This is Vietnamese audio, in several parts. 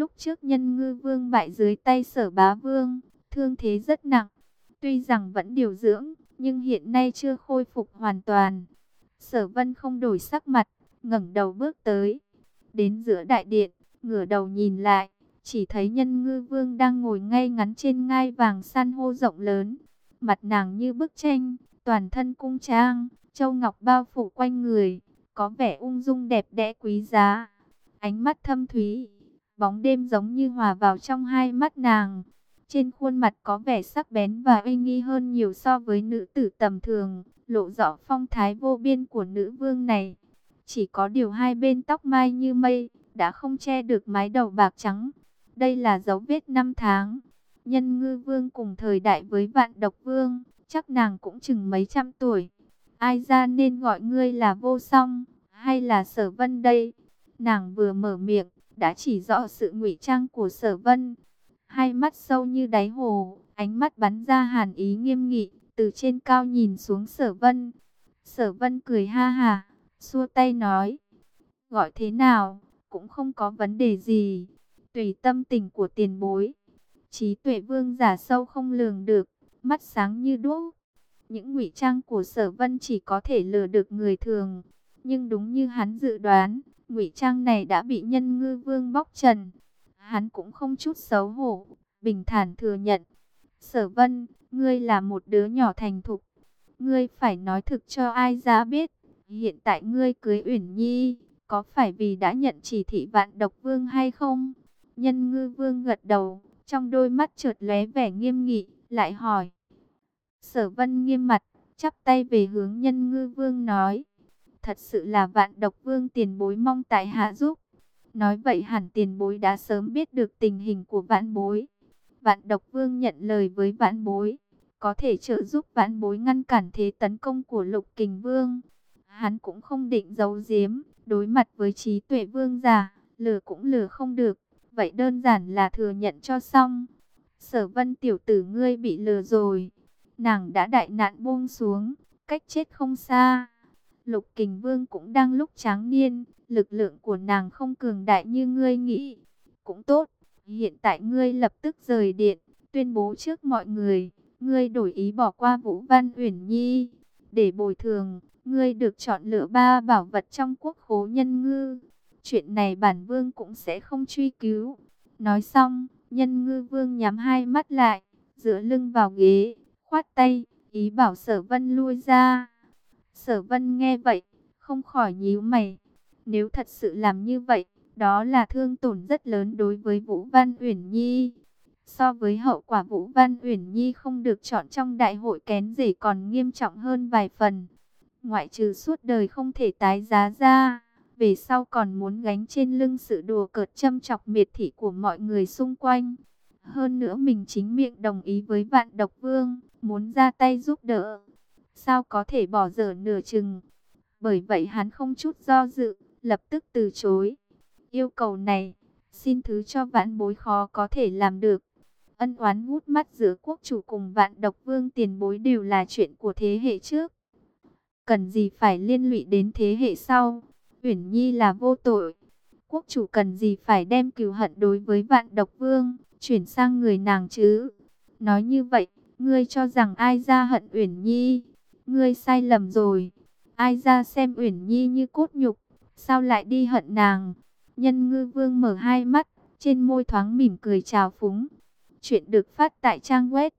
Lúc trước nhân ngư vương bại dưới tay sở bá vương, thương thế rất nặng. Tuy rằng vẫn điều dưỡng, nhưng hiện nay chưa khôi phục hoàn toàn. Sở vân không đổi sắc mặt, ngẩng đầu bước tới. Đến giữa đại điện, ngửa đầu nhìn lại, chỉ thấy nhân ngư vương đang ngồi ngay ngắn trên ngai vàng san hô rộng lớn. Mặt nàng như bức tranh, toàn thân cung trang, châu ngọc bao phủ quanh người, có vẻ ung dung đẹp đẽ quý giá. Ánh mắt thâm thúy, bóng đêm giống như hòa vào trong hai mắt nàng. Trên khuôn mặt có vẻ sắc bén và uy nghi hơn nhiều so với nữ tử tầm thường, lộ rõ phong thái vô biên của nữ vương này. Chỉ có điều hai bên tóc mai như mây, đã không che được mái đầu bạc trắng. Đây là dấu vết năm tháng. Nhân ngư vương cùng thời đại với vạn độc vương, chắc nàng cũng chừng mấy trăm tuổi. Ai ra nên gọi ngươi là vô song, hay là sở vân đây? Nàng vừa mở miệng, đã chỉ rõ sự ngụy trang của sở vân. Hai mắt sâu như đáy hồ, ánh mắt bắn ra hàn ý nghiêm nghị, từ trên cao nhìn xuống sở vân. Sở vân cười ha hà, xua tay nói, gọi thế nào, cũng không có vấn đề gì, tùy tâm tình của tiền bối. Trí tuệ vương giả sâu không lường được, mắt sáng như đuốc. Những ngụy trang của sở vân chỉ có thể lừa được người thường, nhưng đúng như hắn dự đoán, ngụy trang này đã bị nhân ngư vương bóc trần. Hắn cũng không chút xấu hổ, bình thản thừa nhận. Sở vân, ngươi là một đứa nhỏ thành thục. Ngươi phải nói thực cho ai ra biết. Hiện tại ngươi cưới Uyển Nhi, có phải vì đã nhận chỉ thị vạn độc vương hay không? Nhân ngư vương gật đầu, trong đôi mắt trượt lóe vẻ nghiêm nghị, lại hỏi. Sở vân nghiêm mặt, chắp tay về hướng nhân ngư vương nói. Thật sự là vạn độc vương tiền bối mong tại hạ giúp. Nói vậy hẳn tiền bối đã sớm biết được tình hình của vạn bối. Vạn độc vương nhận lời với vạn bối. Có thể trợ giúp vạn bối ngăn cản thế tấn công của lục kình vương. Hắn cũng không định giấu giếm. Đối mặt với trí tuệ vương giả, lừa cũng lừa không được. Vậy đơn giản là thừa nhận cho xong. Sở vân tiểu tử ngươi bị lừa rồi. Nàng đã đại nạn buông xuống, cách chết không xa. Lục kình vương cũng đang lúc tráng niên, lực lượng của nàng không cường đại như ngươi nghĩ. Cũng tốt, hiện tại ngươi lập tức rời điện, tuyên bố trước mọi người, ngươi đổi ý bỏ qua Vũ Văn Uyển Nhi. Để bồi thường, ngươi được chọn lựa ba bảo vật trong quốc khố nhân ngư. Chuyện này bản vương cũng sẽ không truy cứu. Nói xong, nhân ngư vương nhắm hai mắt lại, dựa lưng vào ghế, khoát tay, ý bảo sở vân lui ra. Sở vân nghe vậy, không khỏi nhíu mày. Nếu thật sự làm như vậy, đó là thương tổn rất lớn đối với Vũ Văn Uyển Nhi. So với hậu quả Vũ Văn Uyển Nhi không được chọn trong đại hội kén rể còn nghiêm trọng hơn vài phần. Ngoại trừ suốt đời không thể tái giá ra, về sau còn muốn gánh trên lưng sự đùa cợt châm chọc miệt thị của mọi người xung quanh. Hơn nữa mình chính miệng đồng ý với vạn độc vương, muốn ra tay giúp đỡ. Sao có thể bỏ dở nửa chừng? Bởi vậy hắn không chút do dự, lập tức từ chối. Yêu cầu này, xin thứ cho vãn bối khó có thể làm được. Ân oán ngút mắt giữa quốc chủ cùng vạn độc vương tiền bối đều là chuyện của thế hệ trước. Cần gì phải liên lụy đến thế hệ sau? Uyển Nhi là vô tội. Quốc chủ cần gì phải đem cừu hận đối với vạn độc vương, chuyển sang người nàng chứ? Nói như vậy, ngươi cho rằng ai ra hận Uyển Nhi? Ngươi sai lầm rồi. Ai ra xem Uyển Nhi như cốt nhục, sao lại đi hận nàng? Nhân ngư vương mở hai mắt, trên môi thoáng mỉm cười chào phúng. Chuyện được phát tại trang web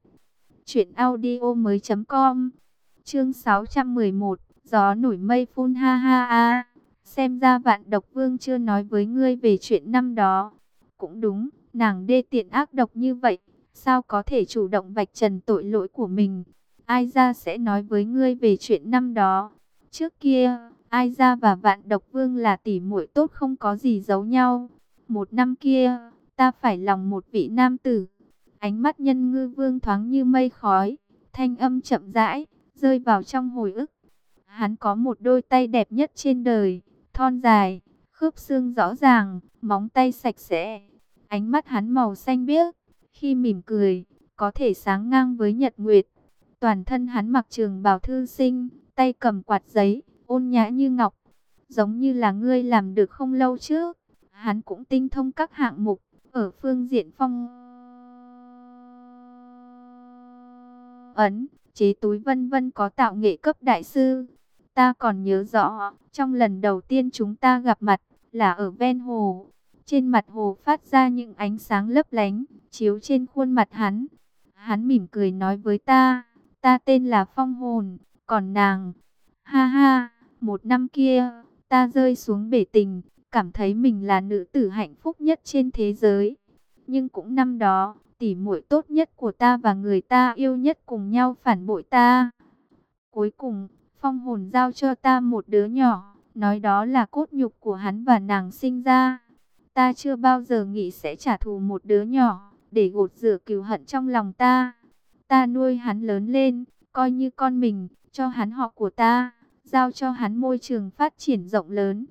truyệnaudiomoi.com. Chương 611, gió nổi mây phun ha ha a. Xem ra Vạn Độc Vương chưa nói với ngươi về chuyện năm đó. Cũng đúng, nàng đê tiện ác độc như vậy, sao có thể chủ động vạch trần tội lỗi của mình? Ai ra sẽ nói với ngươi về chuyện năm đó. Trước kia, Ai ra và Vạn Độc Vương là tỷ muội tốt không có gì giấu nhau. Một năm kia, ta phải lòng một vị nam tử. Ánh mắt nhân ngư vương thoáng như mây khói, thanh âm chậm rãi, rơi vào trong hồi ức. Hắn có một đôi tay đẹp nhất trên đời, thon dài, khớp xương rõ ràng, móng tay sạch sẽ. Ánh mắt hắn màu xanh biếc, khi mỉm cười, có thể sáng ngang với nhật nguyệt. Toàn thân hắn mặc trường bào thư sinh, tay cầm quạt giấy, ôn nhã như ngọc. Giống như là ngươi làm được không lâu trước. Hắn cũng tinh thông các hạng mục, Ở phương diện phong ấn, chế túi vân vân có tạo nghệ cấp đại sư. Ta còn nhớ rõ, trong lần đầu tiên chúng ta gặp mặt, là ở ven hồ. Trên mặt hồ phát ra những ánh sáng lấp lánh, chiếu trên khuôn mặt hắn. Hắn mỉm cười nói với ta, ta tên là Phong Hồn, còn nàng, ha ha, một năm kia, ta rơi xuống bể tình, cảm thấy mình là nữ tử hạnh phúc nhất trên thế giới. Nhưng cũng năm đó, tỉ muội tốt nhất của ta và người ta yêu nhất cùng nhau phản bội ta. Cuối cùng, phong hồn giao cho ta một đứa nhỏ, nói đó là cốt nhục của hắn và nàng sinh ra. Ta chưa bao giờ nghĩ sẽ trả thù một đứa nhỏ, để gột rửa cừu hận trong lòng ta. Ta nuôi hắn lớn lên, coi như con mình, cho hắn họ của ta, giao cho hắn môi trường phát triển rộng lớn.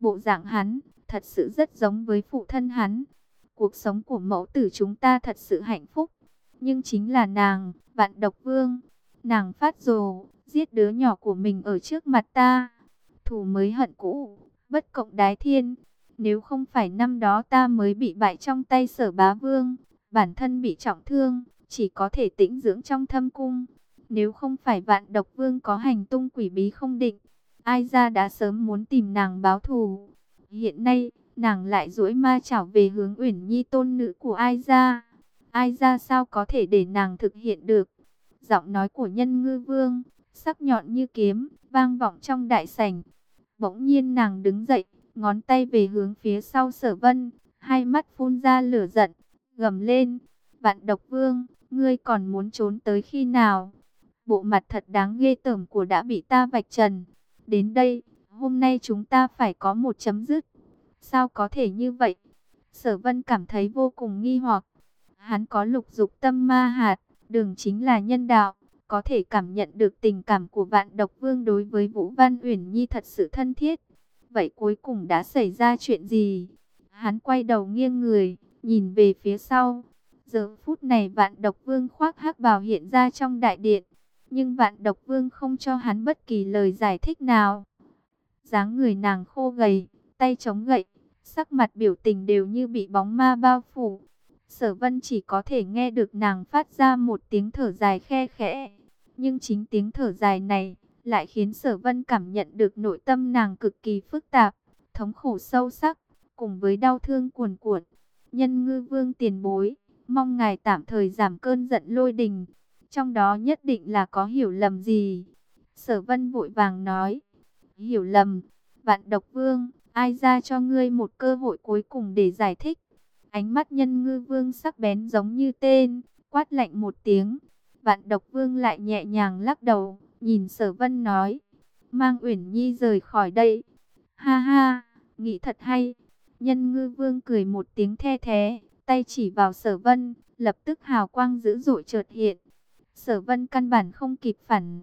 Bộ dạng hắn, thật sự rất giống với phụ thân hắn. Cuộc sống của mẫu tử chúng ta thật sự hạnh phúc. Nhưng chính là nàng, vạn độc vương. Nàng phát rồ, giết đứa nhỏ của mình ở trước mặt ta. Thù mới hận cũ, bất cộng đái thiên. Nếu không phải năm đó ta mới bị bại trong tay sở bá vương, bản thân bị trọng thương, chỉ có thể tĩnh dưỡng trong thâm cung. Nếu không phải vạn độc vương có hành tung quỷ bí không định, ai ra đã sớm muốn tìm nàng báo thù. Hiện nay, nàng lại duỗi ma chảo về hướng Uyển Nhi tôn nữ của ai ra. Ai ra sao có thể để nàng thực hiện được. Giọng nói của nhân ngư vương, sắc nhọn như kiếm, vang vọng trong đại sảnh. Bỗng nhiên nàng đứng dậy, ngón tay về hướng phía sau sở vân, hai mắt phun ra lửa giận, gầm lên. Vạn độc vương, ngươi còn muốn trốn tới khi nào? Bộ mặt thật đáng ghê tởm của đã bị ta vạch trần. Đến đây, hôm nay chúng ta phải có một chấm dứt. Sao có thể như vậy? Sở vân cảm thấy vô cùng nghi hoặc. Hắn có lục dục tâm ma hạt, đường chính là nhân đạo. Có thể cảm nhận được tình cảm của vạn độc vương đối với Vũ Văn Uyển Nhi thật sự thân thiết. Vậy cuối cùng đã xảy ra chuyện gì? Hắn quay đầu nghiêng người, nhìn về phía sau. Giờ phút này vạn độc vương khoác hắc bào hiện ra trong đại điện. Nhưng vạn độc vương không cho hắn bất kỳ lời giải thích nào. dáng người nàng khô gầy, tay chống gậy, sắc mặt biểu tình đều như bị bóng ma bao phủ. Sở vân chỉ có thể nghe được nàng phát ra một tiếng thở dài khe khẽ. Nhưng chính tiếng thở dài này lại khiến sở vân cảm nhận được nội tâm nàng cực kỳ phức tạp, thống khổ sâu sắc, cùng với đau thương cuồn cuộn. Nhân ngư vương tiền bối, mong ngài tạm thời giảm cơn giận lôi đình. Trong đó nhất định là có hiểu lầm gì. Sở vân vội vàng nói. Hiểu lầm, vạn độc vương, ai ra cho ngươi một cơ hội cuối cùng để giải thích. Ánh mắt nhân ngư vương sắc bén giống như tên, quát lạnh một tiếng. Vạn độc vương lại nhẹ nhàng lắc đầu, nhìn sở vân nói. Mang Uyển Nhi rời khỏi đây. Ha ha, nghĩ thật hay. Nhân ngư vương cười một tiếng the thế, tay chỉ vào sở vân, lập tức hào quang dữ dội chợt hiện. Sở vân căn bản không kịp phản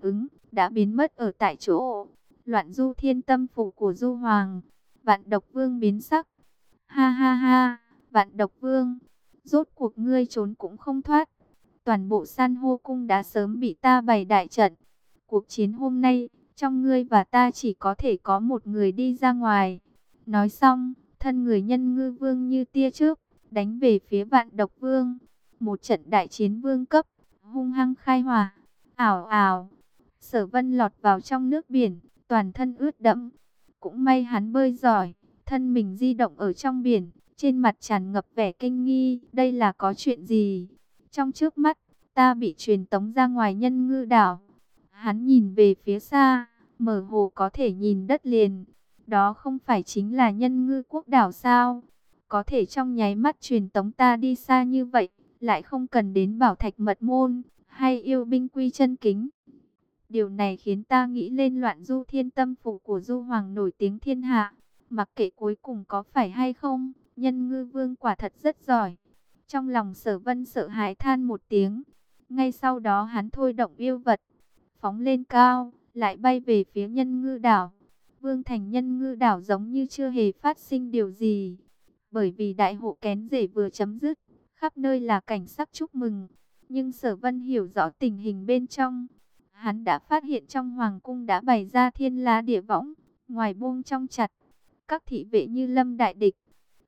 ứng, đã biến mất ở tại chỗ. Loạn du thiên tâm phủ của du hoàng, vạn độc vương biến sắc. Ha ha ha, vạn độc vương, rốt cuộc ngươi trốn cũng không thoát. Toàn bộ san hô cung đã sớm bị ta bày đại trận. Cuộc chiến hôm nay, trong ngươi và ta chỉ có thể có một người đi ra ngoài. Nói xong, thân người nhân ngư vương như tia trước, đánh về phía vạn độc vương. Một trận đại chiến vương cấp, hung hăng khai hòa, ảo ảo. Sở vân lọt vào trong nước biển, toàn thân ướt đẫm. Cũng may hắn bơi giỏi, thân mình di động ở trong biển, trên mặt tràn ngập vẻ kinh nghi. Đây là có chuyện gì? Trong trước mắt, ta bị truyền tống ra ngoài nhân ngư đảo. Hắn nhìn về phía xa, mở hồ có thể nhìn đất liền. Đó không phải chính là nhân ngư quốc đảo sao? có thể trong nháy mắt truyền tống ta đi xa như vậy, lại không cần đến bảo thạch mật môn, hay yêu binh quy chân kính. Điều này khiến ta nghĩ lên loạn du thiên tâm phủ của du hoàng nổi tiếng thiên hạ, mặc kệ cuối cùng có phải hay không, nhân ngư vương quả thật rất giỏi. Trong lòng sở vân sợ hãi than một tiếng, ngay sau đó hắn thôi động yêu vật, phóng lên cao, lại bay về phía nhân ngư đảo. Vương thành nhân ngư đảo giống như chưa hề phát sinh điều gì bởi vì đại hộ kén rể vừa chấm dứt, khắp nơi là cảnh sắc chúc mừng. Nhưng sở vân hiểu rõ tình hình bên trong. Hắn đã phát hiện trong hoàng cung đã bày ra thiên lá địa võng, ngoài buông trong chặt, các thị vệ như lâm đại địch.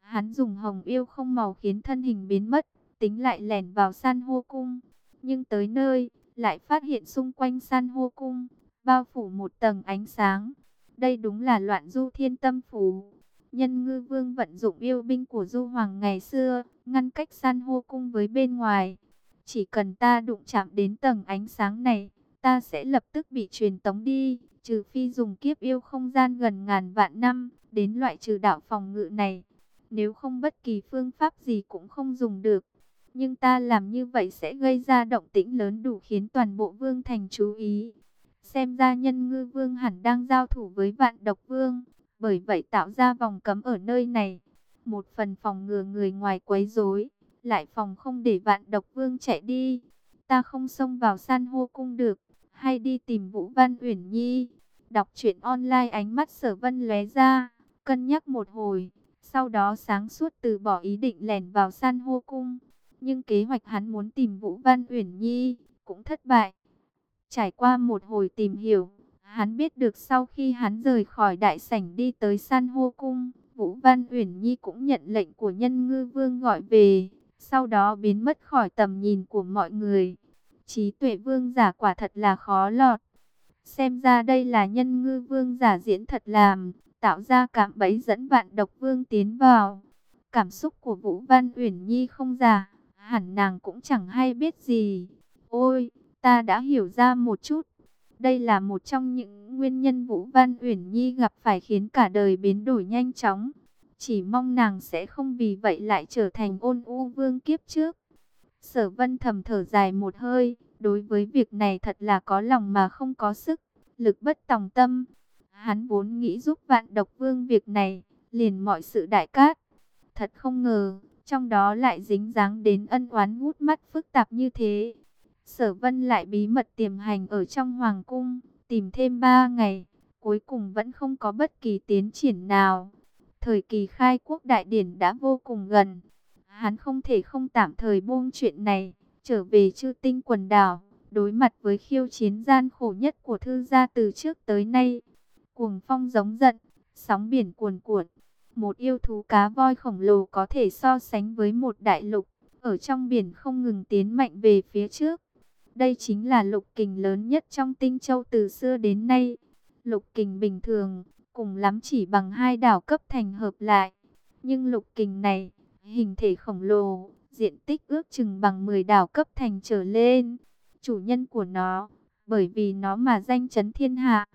Hắn dùng hồng yêu không màu khiến thân hình biến mất, tính lại lẻn vào san hô cung. Nhưng tới nơi, lại phát hiện xung quanh san hô cung, bao phủ một tầng ánh sáng. Đây đúng là loạn du thiên tâm phủ. Nhân ngư vương vận dụng yêu binh của du hoàng ngày xưa, ngăn cách san hô cung với bên ngoài. Chỉ cần ta đụng chạm đến tầng ánh sáng này, ta sẽ lập tức bị truyền tống đi, trừ phi dùng kiếp yêu không gian gần ngàn vạn năm, đến loại trừ đạo phòng ngự này. Nếu không bất kỳ phương pháp gì cũng không dùng được. Nhưng ta làm như vậy sẽ gây ra động tĩnh lớn đủ khiến toàn bộ vương thành chú ý. Xem ra nhân ngư vương hẳn đang giao thủ với vạn độc vương. Bởi vậy tạo ra vòng cấm ở nơi này. Một phần phòng ngừa người ngoài quấy rối, lại phòng không để vạn độc vương chạy đi. Ta không xông vào san hô cung được, hay đi tìm Vũ Văn Uyển Nhi. Đọc truyện online ánh mắt sở vân lóe ra, cân nhắc một hồi. Sau đó sáng suốt từ bỏ ý định lẻn vào san hô cung. Nhưng kế hoạch hắn muốn tìm Vũ Văn Uyển Nhi cũng thất bại. Trải qua một hồi tìm hiểu, hắn biết được sau khi hắn rời khỏi đại sảnh đi tới san hô cung, Vũ Văn Uyển Nhi cũng nhận lệnh của nhân ngư vương gọi về, sau đó biến mất khỏi tầm nhìn của mọi người. Trí tuệ vương giả quả thật là khó lọt. Xem ra đây là nhân ngư vương giả diễn thật làm, tạo ra cảm bẫy dẫn vạn độc vương tiến vào. Cảm xúc của Vũ Văn Uyển Nhi không giả, hẳn nàng cũng chẳng hay biết gì. Ôi, ta đã hiểu ra một chút. Đây là một trong những nguyên nhân Vũ Văn Uyển Nhi gặp phải khiến cả đời biến đổi nhanh chóng. Chỉ mong nàng sẽ không vì vậy lại trở thành ôn u vương kiếp trước. Sở vân thầm thở dài một hơi, đối với việc này thật là có lòng mà không có sức, lực bất tòng tâm. Hắn vốn nghĩ giúp vạn độc vương việc này, liền mọi sự đại cát. Thật không ngờ, trong đó lại dính dáng đến ân oán ngút mắt phức tạp như thế. Sở vân lại bí mật tiềm hành ở trong hoàng cung, tìm thêm ba ngày, cuối cùng vẫn không có bất kỳ tiến triển nào. Thời kỳ khai quốc đại điển đã vô cùng gần, hắn không thể không tạm thời buông chuyện này, trở về chư tinh quần đảo, đối mặt với khiêu chiến gian khổ nhất của thư gia từ trước tới nay. Cuồng phong giống giận, sóng biển cuồn cuộn, một yêu thú cá voi khổng lồ có thể so sánh với một đại lục, ở trong biển không ngừng tiến mạnh về phía trước. Đây chính là lục kình lớn nhất trong tinh châu từ xưa đến nay. Lục kình bình thường, cùng lắm chỉ bằng hai đảo cấp thành hợp lại. Nhưng lục kình này, hình thể khổng lồ, diện tích ước chừng bằng 10 đảo cấp thành trở lên. Chủ nhân của nó, bởi vì nó mà danh chấn thiên hạ.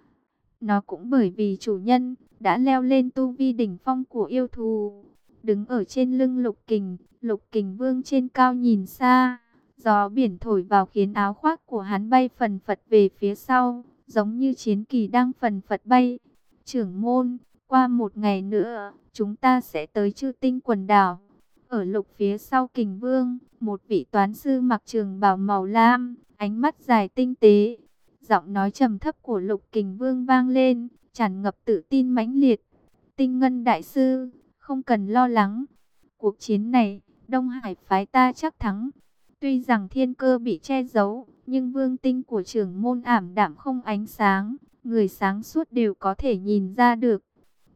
Nó cũng bởi vì chủ nhân đã leo lên tu vi đỉnh phong của yêu thù. Đứng ở trên lưng lục kình, lục kình vương trên cao nhìn xa. Gió biển thổi vào khiến áo khoác của hắn bay phần phật về phía sau, giống như chiến kỳ đang phần phật bay. Trưởng môn, qua một ngày nữa, chúng ta sẽ tới chư tinh quần đảo. Ở lục phía sau kình vương, một vị toán sư mặc trường bào màu lam, ánh mắt dài tinh tế. Giọng nói trầm thấp của lục kình vương vang lên, tràn ngập tự tin mãnh liệt. Tinh ngân đại sư, không cần lo lắng. Cuộc chiến này, Đông Hải phái ta chắc thắng. Tuy rằng thiên cơ bị che giấu, nhưng vương tinh của trưởng môn ảm đạm không ánh sáng, người sáng suốt đều có thể nhìn ra được.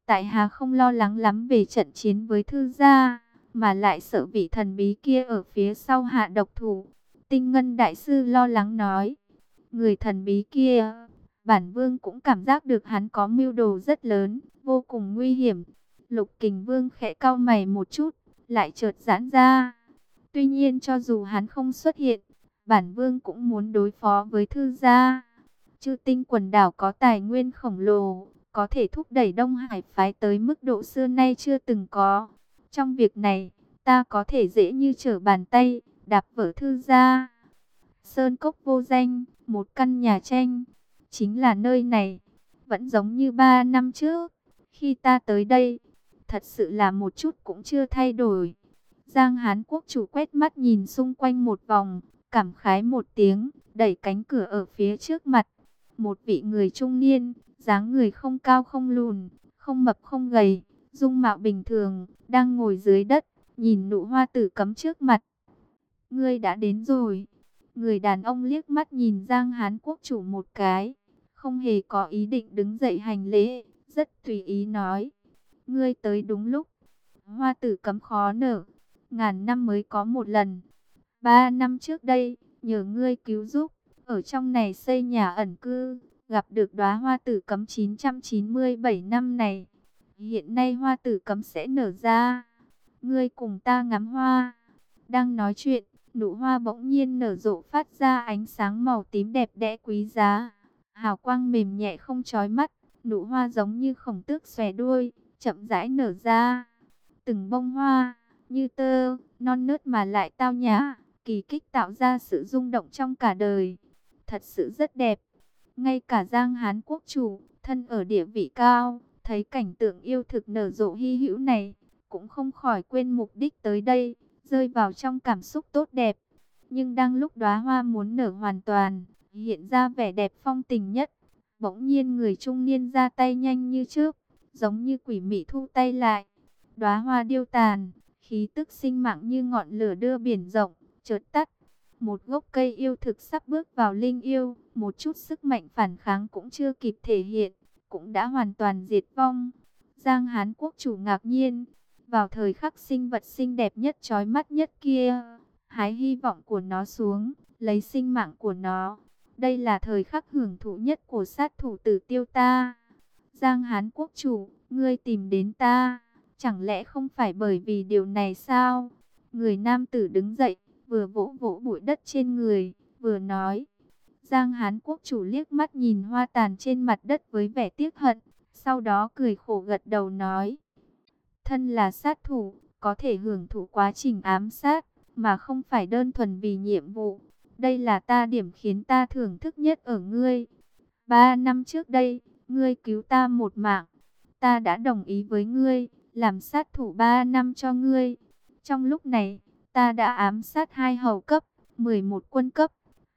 Tại Hà không lo lắng lắm về trận chiến với thư gia, mà lại sợ vị thần bí kia ở phía sau hạ độc thủ. Tinh Ngân Đại Sư lo lắng nói, người thần bí kia, bản vương cũng cảm giác được hắn có mưu đồ rất lớn, vô cùng nguy hiểm. Lục Kình Vương khẽ cau mày một chút, lại chợt giãn ra. Tuy nhiên cho dù hắn không xuất hiện, bản vương cũng muốn đối phó với thư gia. Chư tinh quần đảo có tài nguyên khổng lồ, có thể thúc đẩy Đông Hải phái tới mức độ xưa nay chưa từng có. Trong việc này, ta có thể dễ như trở bàn tay, đạp vỡ thư gia. Sơn cốc vô danh, một căn nhà tranh, chính là nơi này. Vẫn giống như ba năm trước, khi ta tới đây, thật sự là một chút cũng chưa thay đổi. Giang Hán quốc chủ quét mắt nhìn xung quanh một vòng, cảm khái một tiếng, đẩy cánh cửa ở phía trước mặt. Một vị người trung niên, dáng người không cao không lùn, không mập không gầy, dung mạo bình thường, đang ngồi dưới đất, nhìn nụ hoa tử cấm trước mặt. Ngươi đã đến rồi. Người đàn ông liếc mắt nhìn Giang Hán quốc chủ một cái, không hề có ý định đứng dậy hành lễ, rất tùy ý nói. ngươi tới đúng lúc. Hoa tử cấm khó nở, ngàn năm mới có một lần. Ba năm trước đây, nhờ ngươi cứu giúp, ở trong này xây nhà ẩn cư, gặp được đóa hoa tử cấm 997 năm này. Hiện nay hoa tử cấm sẽ nở ra. Ngươi cùng ta ngắm hoa. Đang nói chuyện, nụ hoa bỗng nhiên nở rộ phát ra ánh sáng màu tím đẹp đẽ quý giá. Hào quang mềm nhẹ không chói mắt, nụ hoa giống như khổng tước xòe đuôi, chậm rãi nở ra. Từng bông hoa, như tơ, non nớt mà lại tao nhã, kỳ kích tạo ra sự rung động trong cả đời. Thật sự rất đẹp. Ngay cả Giang Hán quốc chủ, thân ở địa vị cao, thấy cảnh tượng yêu thực nở rộ hy hữu này, cũng không khỏi quên mục đích tới đây, rơi vào trong cảm xúc tốt đẹp. Nhưng đang lúc đóa hoa muốn nở hoàn toàn, hiện ra vẻ đẹp phong tình nhất, bỗng nhiên người trung niên ra tay nhanh như trước, giống như quỷ mị thu tay lại. Đóa hoa điêu tàn, khí tức sinh mạng như ngọn lửa đưa biển rộng, chợt tắt. Một gốc cây yêu thực sắp bước vào linh yêu, một chút sức mạnh phản kháng cũng chưa kịp thể hiện, cũng đã hoàn toàn diệt vong. Giang Hán quốc chủ ngạc nhiên, vào thời khắc sinh vật xinh đẹp nhất trói mắt nhất kia, hái hy vọng của nó xuống, lấy sinh mạng của nó. Đây là thời khắc hưởng thụ nhất của sát thủ tử tiêu ta. Giang Hán quốc chủ, ngươi tìm đến ta, chẳng lẽ không phải bởi vì điều này sao? Người nam tử đứng dậy, vừa vỗ vỗ bụi đất trên người, vừa nói. Giang Hán quốc chủ liếc mắt nhìn hoa tàn trên mặt đất với vẻ tiếc hận, sau đó cười khổ gật đầu nói. Thân là sát thủ, có thể hưởng thụ quá trình ám sát, mà không phải đơn thuần vì nhiệm vụ. Đây là ta điểm khiến ta thưởng thức nhất ở ngươi. Ba năm trước đây, ngươi cứu ta một mạng. Ta đã đồng ý với ngươi, làm sát thủ ba năm cho ngươi. Trong lúc này, ta đã ám sát hai hầu cấp, 11 quân cấp,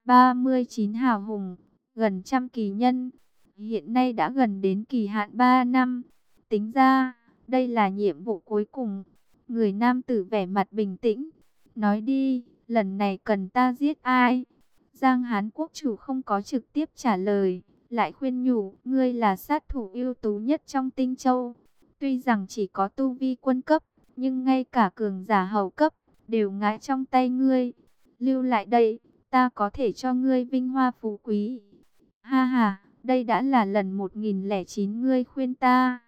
39 hào hùng, gần trăm kỳ nhân. Hiện nay đã gần đến kỳ hạn 3 năm. Tính ra, đây là nhiệm vụ cuối cùng. Người nam tử vẻ mặt bình tĩnh. Nói đi, lần này cần ta giết ai? Giang Hán quốc chủ không có trực tiếp trả lời. Lại khuyên nhủ, ngươi là sát thủ ưu tú nhất trong tinh châu. Tuy rằng chỉ có tu vi quân cấp, nhưng ngay cả cường giả hầu cấp, đều ngã trong tay ngươi. Lưu lại đây, ta có thể cho ngươi vinh hoa phú quý. Ha ha, đây đã là lần 1009 ngươi khuyên ta.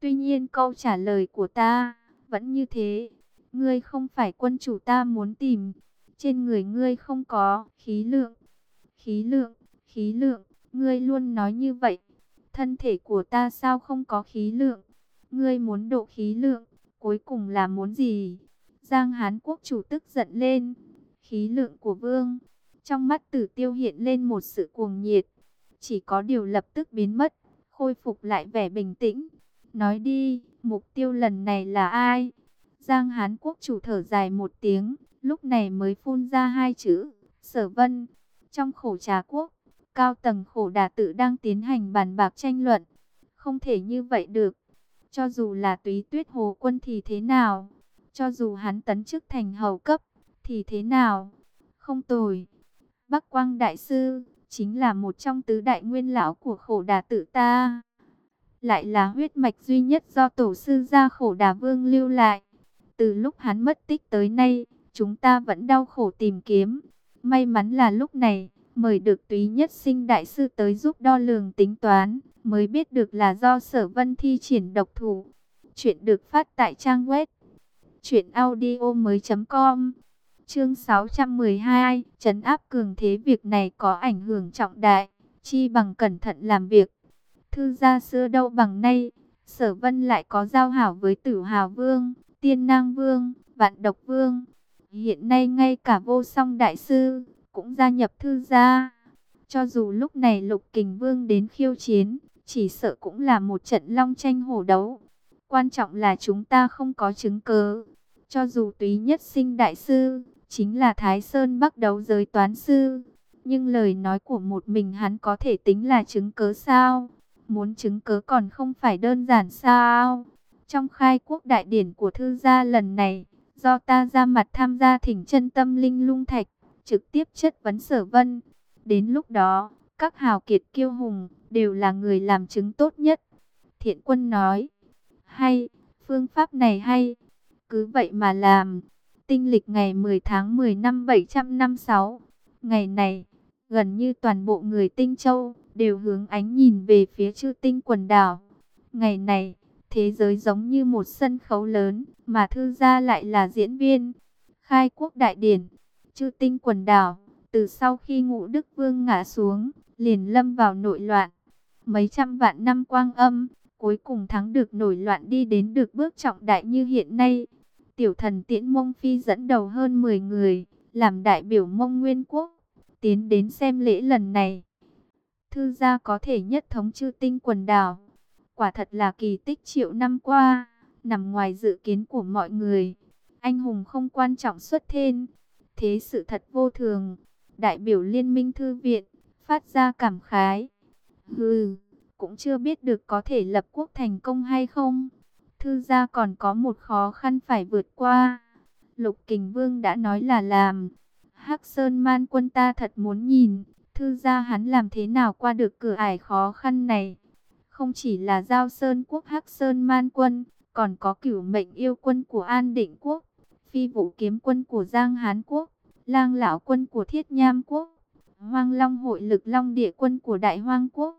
Tuy nhiên câu trả lời của ta vẫn như thế. Ngươi không phải quân chủ ta muốn tìm. Trên người ngươi không có khí lượng. Khí lượng, khí lượng, ngươi luôn nói như vậy. Thân thể của ta sao không có khí lượng? Ngươi muốn độ khí lượng, cuối cùng là muốn gì? Giang Hán quốc chủ tức giận lên. Khí lượng của vương. Trong mắt tử tiêu hiện lên một sự cuồng nhiệt. Chỉ có điều lập tức biến mất, khôi phục lại vẻ bình tĩnh. Nói đi, mục tiêu lần này là ai? Giang Hán quốc chủ thở dài một tiếng, lúc này mới phun ra hai chữ, sở vân. Trong khổ trà quốc, cao tầng khổ đà tự đang tiến hành bàn bạc tranh luận. Không thể như vậy được. Cho dù là túy tuyết hồ quân thì thế nào? Cho dù hắn tấn chức thành hầu cấp, thì thế nào? Không tồi. Bắc Quang Đại Sư, chính là một trong tứ đại nguyên lão của khổ đà tự ta lại là huyết mạch duy nhất do tổ sư gia khổ đà vương lưu lại. Từ lúc hắn mất tích tới nay, chúng ta vẫn đau khổ tìm kiếm. May mắn là lúc này, mời được túy nhất sinh đại sư tới giúp đo lường tính toán, mới biết được là do sở vân thi triển độc thủ. Chuyện được phát tại trang web audio mới com Chương 612, chấn áp cường thế việc này có ảnh hưởng trọng đại, chi bằng cẩn thận làm việc. Thư gia xưa đâu bằng nay, sở vân lại có giao hảo với tử hào vương, tiên nang vương, vạn độc vương. Hiện nay ngay cả vô song đại sư, cũng gia nhập thư gia. Cho dù lúc này lục kình vương đến khiêu chiến, chỉ sợ cũng là một trận long tranh hổ đấu. Quan trọng là chúng ta không có chứng cứ. Cho dù túy nhất sinh đại sư, chính là Thái Sơn bắt đấu giới toán sư. Nhưng lời nói của một mình hắn có thể tính là chứng cớ sao? Muốn chứng cớ còn không phải đơn giản sao? Trong khai quốc đại điển của thư gia lần này, do ta ra mặt tham gia thỉnh chân tâm linh lung thạch, trực tiếp chất vấn sở vân. Đến lúc đó, các hào kiệt kiêu hùng đều là người làm chứng tốt nhất. Thiện quân nói, hay, phương pháp này hay. Cứ vậy mà làm. Tinh lịch ngày 10 tháng 10 năm 756. Ngày này, gần như toàn bộ người Tinh Châu đều hướng ánh nhìn về phía chư tinh quần đảo. Ngày này, thế giới giống như một sân khấu lớn, mà thư gia lại là diễn viên. Khai quốc đại điển, chư tinh quần đảo, từ sau khi ngũ Đức Vương ngã xuống, liền lâm vào nội loạn. Mấy trăm vạn năm quang âm, cuối cùng thắng được nổi loạn đi đến được bước trọng đại như hiện nay. Tiểu thần tiễn mông phi dẫn đầu hơn 10 người, làm đại biểu mông nguyên quốc, tiến đến xem lễ lần này. Thư gia có thể nhất thống chư tinh quần đảo. Quả thật là kỳ tích triệu năm qua, nằm ngoài dự kiến của mọi người. Anh hùng không quan trọng xuất thiên, thế sự thật vô thường. Đại biểu liên minh thư viện, phát ra cảm khái. Hừ, cũng chưa biết được có thể lập quốc thành công hay không. Thư gia còn có một khó khăn phải vượt qua. Lục Kình Vương đã nói là làm. Hắc Sơn Man quân ta thật muốn nhìn, thư gia hắn làm thế nào qua được cửa ải khó khăn này. Không chỉ là Giao Sơn quốc Hắc Sơn Man quân, còn có cửu mệnh yêu quân của An Định quốc, phi vũ kiếm quân của Giang Hán quốc, lang lão quân của Thiết Nham quốc, hoang long hội lực long địa quân của Đại Hoang quốc,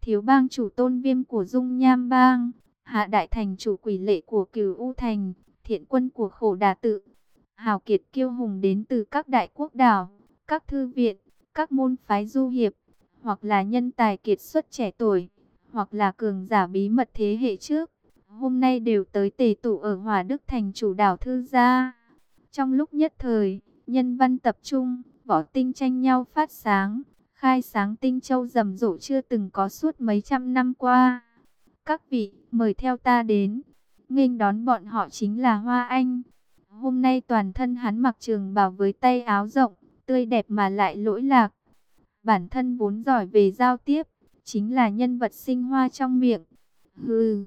thiếu bang chủ tôn viêm của Dung Nham bang, hạ đại thành chủ quỷ lệ của cửu U thành, thiện quân của khổ đà tự. Hào kiệt kiêu hùng đến từ các đại quốc đảo, các thư viện, các môn phái du hiệp, hoặc là nhân tài kiệt xuất trẻ tuổi, hoặc là cường giả bí mật thế hệ trước. Hôm nay đều tới tề tụ ở Hòa Đức Thành chủ đảo Thư Gia. Trong lúc nhất thời, nhân văn tập trung, võ tinh tranh nhau phát sáng, khai sáng tinh châu rầm rộ chưa từng có suốt mấy trăm năm qua. Các vị, mời theo ta đến. Nghênh đón bọn họ chính là Hoa Anh. Hôm nay toàn thân hắn mặc trường bào với tay áo rộng, tươi đẹp mà lại lỗi lạc. Bản thân vốn giỏi về giao tiếp, chính là nhân vật sinh hoa trong miệng. Hừ,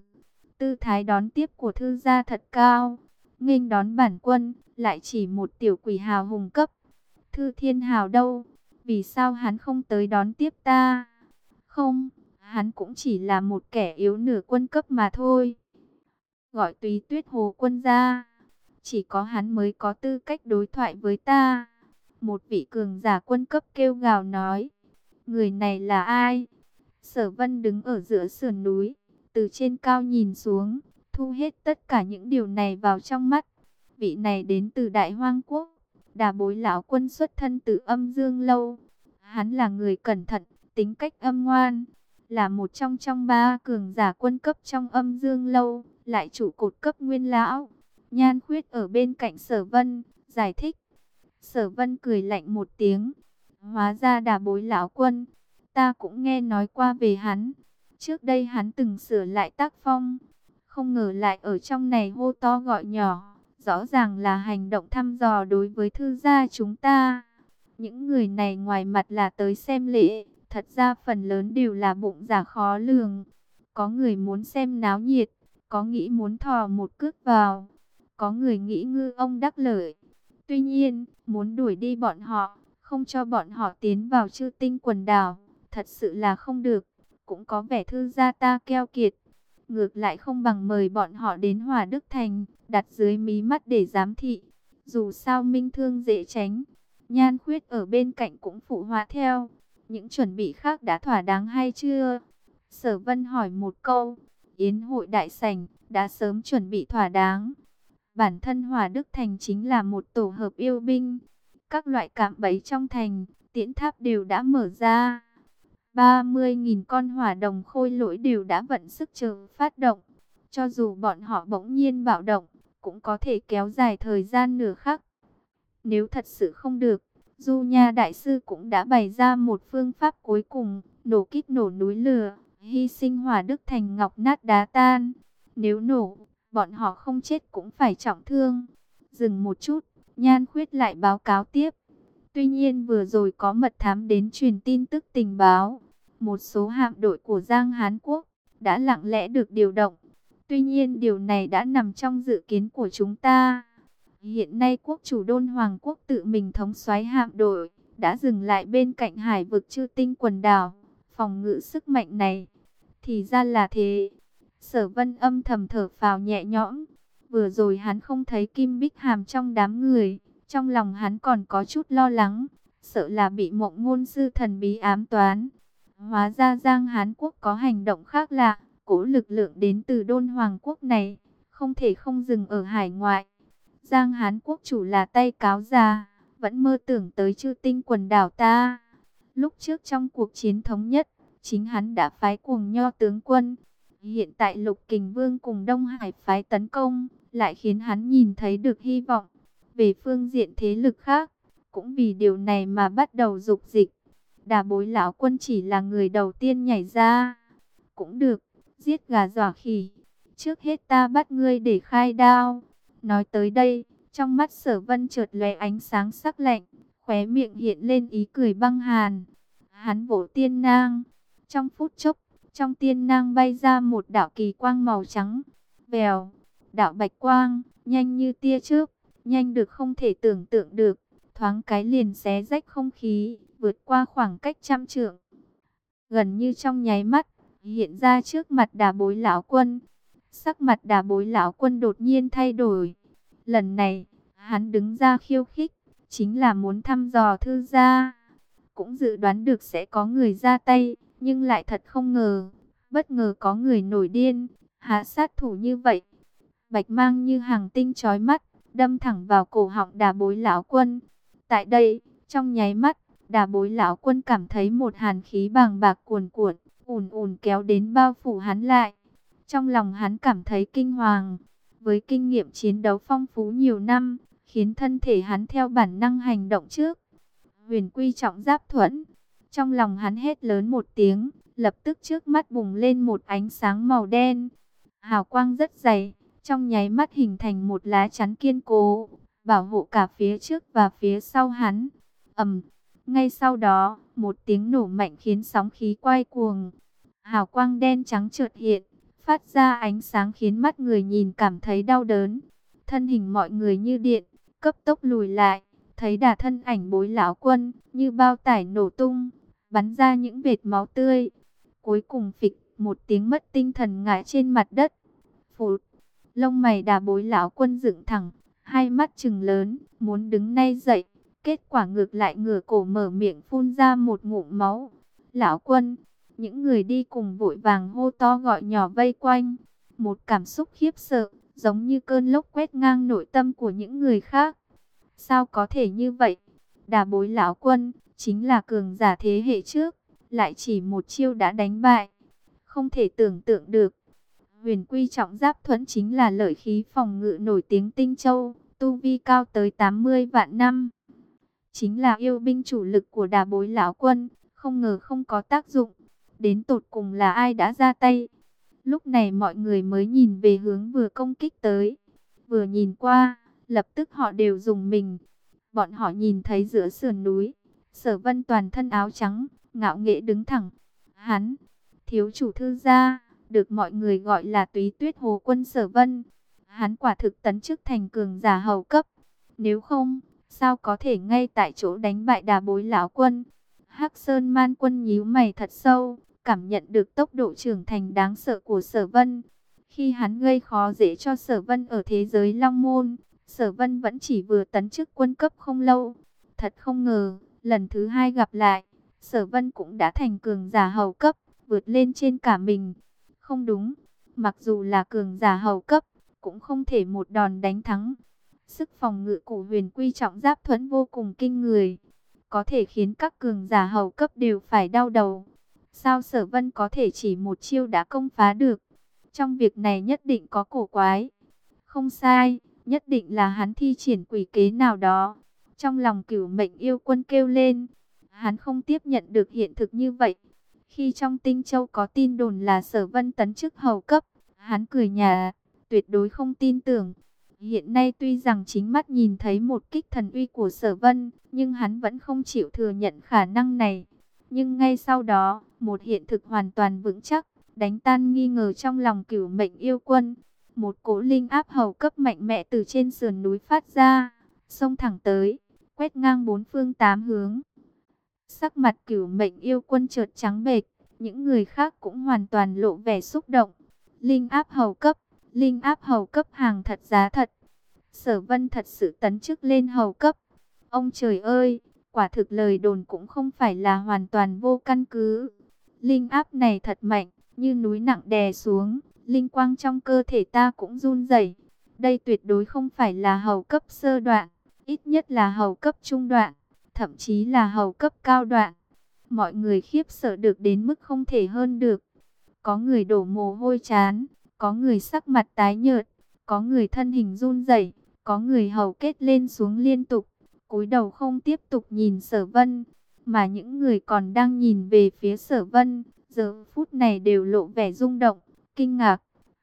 tư thái đón tiếp của thư gia thật cao. Nghênh đón bản quân, lại chỉ một tiểu quỷ hào hùng cấp. Thư thiên hào đâu? Vì sao hắn không tới đón tiếp ta? Không, hắn cũng chỉ là một kẻ yếu nửa quân cấp mà thôi. Gọi túy tuyết hồ quân ra. Chỉ có hắn mới có tư cách đối thoại với ta. Một vị cường giả quân cấp kêu gào nói. Người này là ai? Sở vân đứng ở giữa sườn núi. Từ trên cao nhìn xuống. Thu hết tất cả những điều này vào trong mắt. Vị này đến từ Đại Hoang Quốc. Đà bối lão quân xuất thân từ âm dương lâu. Hắn là người cẩn thận, tính cách âm ngoan. Là một trong trong ba cường giả quân cấp trong âm dương lâu. Lại chủ cột cấp nguyên lão. Nhan khuyết ở bên cạnh sở vân, giải thích. Sở vân cười lạnh một tiếng. Hóa ra đà bối lão quân. Ta cũng nghe nói qua về hắn. Trước đây hắn từng sửa lại tác phong. Không ngờ lại ở trong này hô to gọi nhỏ. Rõ ràng là hành động thăm dò đối với thư gia chúng ta. Những người này ngoài mặt là tới xem lễ. Thật ra phần lớn đều là bụng giả khó lường. Có người muốn xem náo nhiệt. Có nghĩ muốn thò một cước vào. Có người nghĩ ngư ông đắc lợi. Tuy nhiên, muốn đuổi đi bọn họ, không cho bọn họ tiến vào chư tinh quần đảo, thật sự là không được. Cũng có vẻ thư gia ta keo kiệt. Ngược lại không bằng mời bọn họ đến Hòa Đức Thành, đặt dưới mí mắt để giám thị. Dù sao minh thương dễ tránh, nhan khuyết ở bên cạnh cũng phụ hòa theo. Những chuẩn bị khác đã thỏa đáng hay chưa? Sở Vân hỏi một câu. Yến hội đại sảnh đã sớm chuẩn bị thỏa đáng. Bản thân Hòa Đức Thành chính là một tổ hợp yêu binh. Các loại cạm bẫy trong thành, tiễn tháp đều đã mở ra. 30.000 con hỏa đồng khôi lỗi đều đã vận sức chờ phát động. Cho dù bọn họ bỗng nhiên bạo động, cũng có thể kéo dài thời gian nửa khắc. Nếu thật sự không được, Du Nha Đại Sư cũng đã bày ra một phương pháp cuối cùng, nổ kích nổ núi lửa, hy sinh hỏa đức thành ngọc nát đá tan. Nếu nổ, bọn họ không chết cũng phải trọng thương. Dừng một chút, Nhan Khuyết lại báo cáo tiếp. Tuy nhiên vừa rồi có mật thám đến truyền tin tức tình báo. Một số hạm đội của Giang Hán Quốc đã lặng lẽ được điều động. Tuy nhiên điều này đã nằm trong dự kiến của chúng ta. Hiện nay quốc chủ đôn Hoàng Quốc tự mình thống soái hạm đội, đã dừng lại bên cạnh hải vực chư tinh quần đảo, phòng ngự sức mạnh này. Thì ra là thế. Sở vân âm thầm thở phào nhẹ nhõm, Vừa rồi hắn không thấy Kim Bích Hàm trong đám người, trong lòng hắn còn có chút lo lắng, sợ là bị mộng ngôn sư thần bí ám toán. Hóa ra Giang Hán Quốc có hành động khác lạ, cổ lực lượng đến từ đôn hoàng quốc này, không thể không dừng ở hải ngoại. Giang Hán Quốc chủ là tay cáo già, vẫn mơ tưởng tới chư tinh quần đảo ta. Lúc trước trong cuộc chiến thống nhất, chính hắn đã phái cuồng nho tướng quân. Hiện tại Lục Kình Vương cùng Đông Hải phái tấn công, lại khiến hắn nhìn thấy được hy vọng. Về phương diện thế lực khác, cũng vì điều này mà bắt đầu dục dịch. Đà bối lão quân chỉ là người đầu tiên nhảy ra. Cũng được, giết gà dọa khỉ. Trước hết ta bắt ngươi để khai đao. Nói tới đây, trong mắt sở vân trượt lóe ánh sáng sắc lạnh, khóe miệng hiện lên ý cười băng hàn. Hắn vỗ tiên nang. Trong phút chốc, trong tiên nang bay ra một đạo kỳ quang màu trắng. Vèo, đạo bạch quang, nhanh như tia chớp, nhanh được không thể tưởng tượng được. Thoáng cái liền xé rách không khí, vượt qua khoảng cách trăm trượng. Gần như trong nháy mắt, hiện ra trước mặt đà bối lão quân. Sắc mặt đà bối lão quân đột nhiên thay đổi. Lần này, hắn đứng ra khiêu khích, chính là muốn thăm dò thư gia. Cũng dự đoán được sẽ có người ra tay, nhưng lại thật không ngờ. Bất ngờ có người nổi điên, hạ sát thủ như vậy. Bạch mang như hàng tinh chói mắt, đâm thẳng vào cổ họng đà bối lão quân. Tại đây, trong nháy mắt, đà bối lão quân cảm thấy một hàn khí bàng bạc cuồn cuộn, ùn ùn kéo đến bao phủ hắn lại. Trong lòng hắn cảm thấy kinh hoàng, với kinh nghiệm chiến đấu phong phú nhiều năm, khiến thân thể hắn theo bản năng hành động trước. Huyền quy trọng giáp thuẫn, trong lòng hắn hét lớn một tiếng, lập tức trước mắt bùng lên một ánh sáng màu đen. Hào quang rất dày, trong nháy mắt hình thành một lá chắn kiên cố, bảo hộ cả phía trước và phía sau hắn. ầm, ngay sau đó, một tiếng nổ mạnh khiến sóng khí quay cuồng. Hào quang đen trắng chợt hiện, phát ra ánh sáng khiến mắt người nhìn cảm thấy đau đớn. Thân hình mọi người như điện, cấp tốc lùi lại, thấy đà thân ảnh bối lão quân, như bao tải nổ tung, bắn ra những vệt máu tươi. Cuối cùng phịch, một tiếng mất tinh thần ngã trên mặt đất. Phụt, lông mày đà bối lão quân dựng thẳng, hai mắt trừng lớn, muốn đứng nay dậy. Kết quả ngược lại ngửa cổ mở miệng phun ra một ngụm máu. Lão quân, những người đi cùng vội vàng hô to gọi nhỏ vây quanh. Một cảm xúc khiếp sợ, giống như cơn lốc quét ngang nội tâm của những người khác. Sao có thể như vậy? Đà bối lão quân, chính là cường giả thế hệ trước, lại chỉ một chiêu đã đánh bại. Không thể tưởng tượng được. Huyền quy trọng giáp thuẫn chính là lợi khí phòng ngự nổi tiếng Tinh Châu, tu vi cao tới 80 vạn năm. Chính là yêu binh chủ lực của đà bối lão quân, không ngờ không có tác dụng. Đến tột cùng là ai đã ra tay? Lúc này mọi người mới nhìn về hướng vừa công kích tới. Vừa nhìn qua, lập tức họ đều dùng mình. Bọn họ nhìn thấy giữa sườn núi, sở vân toàn thân áo trắng, ngạo nghệ đứng thẳng. Hắn, thiếu chủ thư gia, được mọi người gọi là túy tuyết hồ quân sở vân. Hắn quả thực tấn chức thành cường giả hầu cấp. Nếu không, sao có thể ngay tại chỗ đánh bại đà bối lão quân? Hắc Sơn Man quân nhíu mày thật sâu, cảm nhận được tốc độ trưởng thành đáng sợ của sở vân. Khi hắn gây khó dễ cho sở vân ở thế giới Long Môn, sở vân vẫn chỉ vừa tấn chức quân cấp không lâu. Thật không ngờ, lần thứ hai gặp lại, sở vân cũng đã thành cường giả hầu cấp, vượt lên trên cả mình. Không đúng, mặc dù là cường giả hầu cấp, cũng không thể một đòn đánh thắng. Sức phòng ngự của huyền quy trọng giáp thuẫn vô cùng kinh người, có thể khiến các cường giả hầu cấp đều phải đau đầu. Sao sở vân có thể chỉ một chiêu đã công phá được? Trong việc này nhất định có cổ quái. Không sai, nhất định là hắn thi triển quỷ kế nào đó. Trong lòng cửu mệnh yêu quân kêu lên. Hắn không tiếp nhận được hiện thực như vậy. Khi trong tinh châu có tin đồn là sở vân tấn chức hầu cấp, hắn cười nhà, tuyệt đối không tin tưởng. Hiện nay tuy rằng chính mắt nhìn thấy một kích thần uy của sở vân, nhưng hắn vẫn không chịu thừa nhận khả năng này. Nhưng ngay sau đó, một hiện thực hoàn toàn vững chắc, đánh tan nghi ngờ trong lòng cửu mệnh yêu quân. Một cỗ linh áp hầu cấp mạnh mẽ từ trên sườn núi phát ra, xông thẳng tới, quét ngang bốn phương tám hướng. Sắc mặt cửu mệnh yêu quân chợt trắng bệch, những người khác cũng hoàn toàn lộ vẻ xúc động. Linh áp hầu cấp, Linh áp hầu cấp hàng thật giá thật. Sở vân thật sự tấn chức lên hầu cấp. Ông trời ơi, quả thực lời đồn cũng không phải là hoàn toàn vô căn cứ. Linh áp này thật mạnh, như núi nặng đè xuống, linh quang trong cơ thể ta cũng run rẩy. Đây tuyệt đối không phải là hầu cấp sơ đoạn, ít nhất là hầu cấp trung đoạn, thậm chí là hầu cấp cao đoạn. Mọi người khiếp sợ được đến mức không thể hơn được. Có người đổ mồ hôi chán, có người sắc mặt tái nhợt, có người thân hình run rẩy, có người hầu kết lên xuống liên tục, cúi đầu không tiếp tục nhìn sở vân, mà những người còn đang nhìn về phía sở vân, giờ phút này đều lộ vẻ rung động, kinh ngạc,